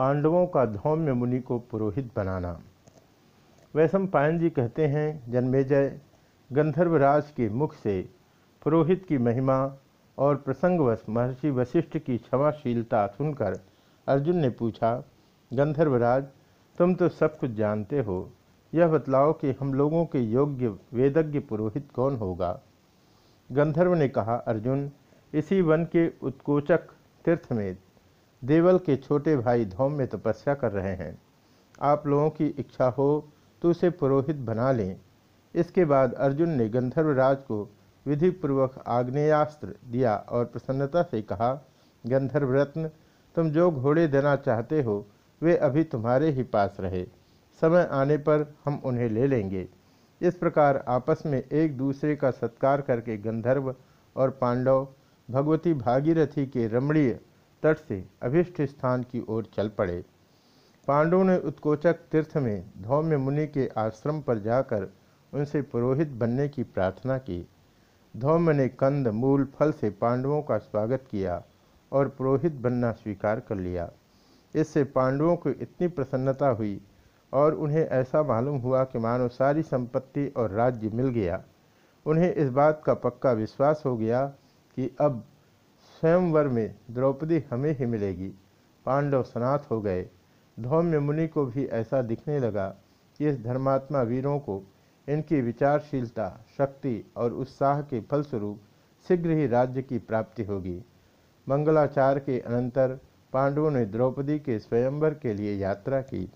पांडवों का धौम्य मुनि को पुरोहित बनाना। वैशम पायन जी कहते हैं, जन्मेजय, गंधर्वराज के मुख से पुरोहित की महिमा और प्रसंगवश महर्षि वशिष्ठ की क्षमाशीलता सुनकर अर्जुन ने पूछा, गंधर्वराज, तुम तो सब कुछ जानते हो। यह बतलाओ कि हम लोगों के योग्य वेदज्ञ पुरोहित कौन होगा? गंधर्व ने कहा, अर्जुन, इसी वन के उत्कोचक तीर्थ में देवल के छोटे भाई धौम में तपस्या कर रहे हैं। आप लोगों की इच्छा हो तो उसे पुरोहित बना लें। इसके बाद अर्जुन ने गंधर्वराज को विधिपूर्वक आग्नेयास्त्र दिया और प्रसन्नता से कहा गंधर्व रत्न तुम जो घोड़े देना चाहते हो, वे अभी तुम्हारे ही पास रहे। समय आने पर हम उन्हें ले लेंगे इस प्रकार आपस में एक दूसरे का सत्कार करके गंधर्व और पांडव, भगवती भागीरथी के रमणीय तट से अभिष्ट स्थान की ओर चल पड़े। पांडवों ने उत्कोचक तीर्थ में धौम्य मुनि के आश्रम पर जाकर उनसे पुरोहित बनने की प्रार्थना की। धौम्य ने कंद, मूल, फल से पांडवों का स्वागत किया और पुरोहित बनना स्वीकार कर लिया। इससे पांडवों को इतनी प्रसन्नता हुई और उन्हें ऐसा मालूम हुआ कि मानो सारी संपत्ति और राज्य मिल गया। उन्हें इस बात का पक्का विश्वास हो गया कि अब स्वयंवर में द्रौपदी हमें ही मिलेगी। पांडव सनाथ हो गए। धौम्य मुनि को भी ऐसा दिखने लगा कि इस धर्मात्मा वीरों को इनकी विचारशीलता, शक्ति और उत्साह के फलस्वरूप शीघ्र ही राज्य की प्राप्ति होगी। मंगलाचार के अनंतर पांडवों ने द्रौपदी के स्वयंवर के लिए यात्रा की।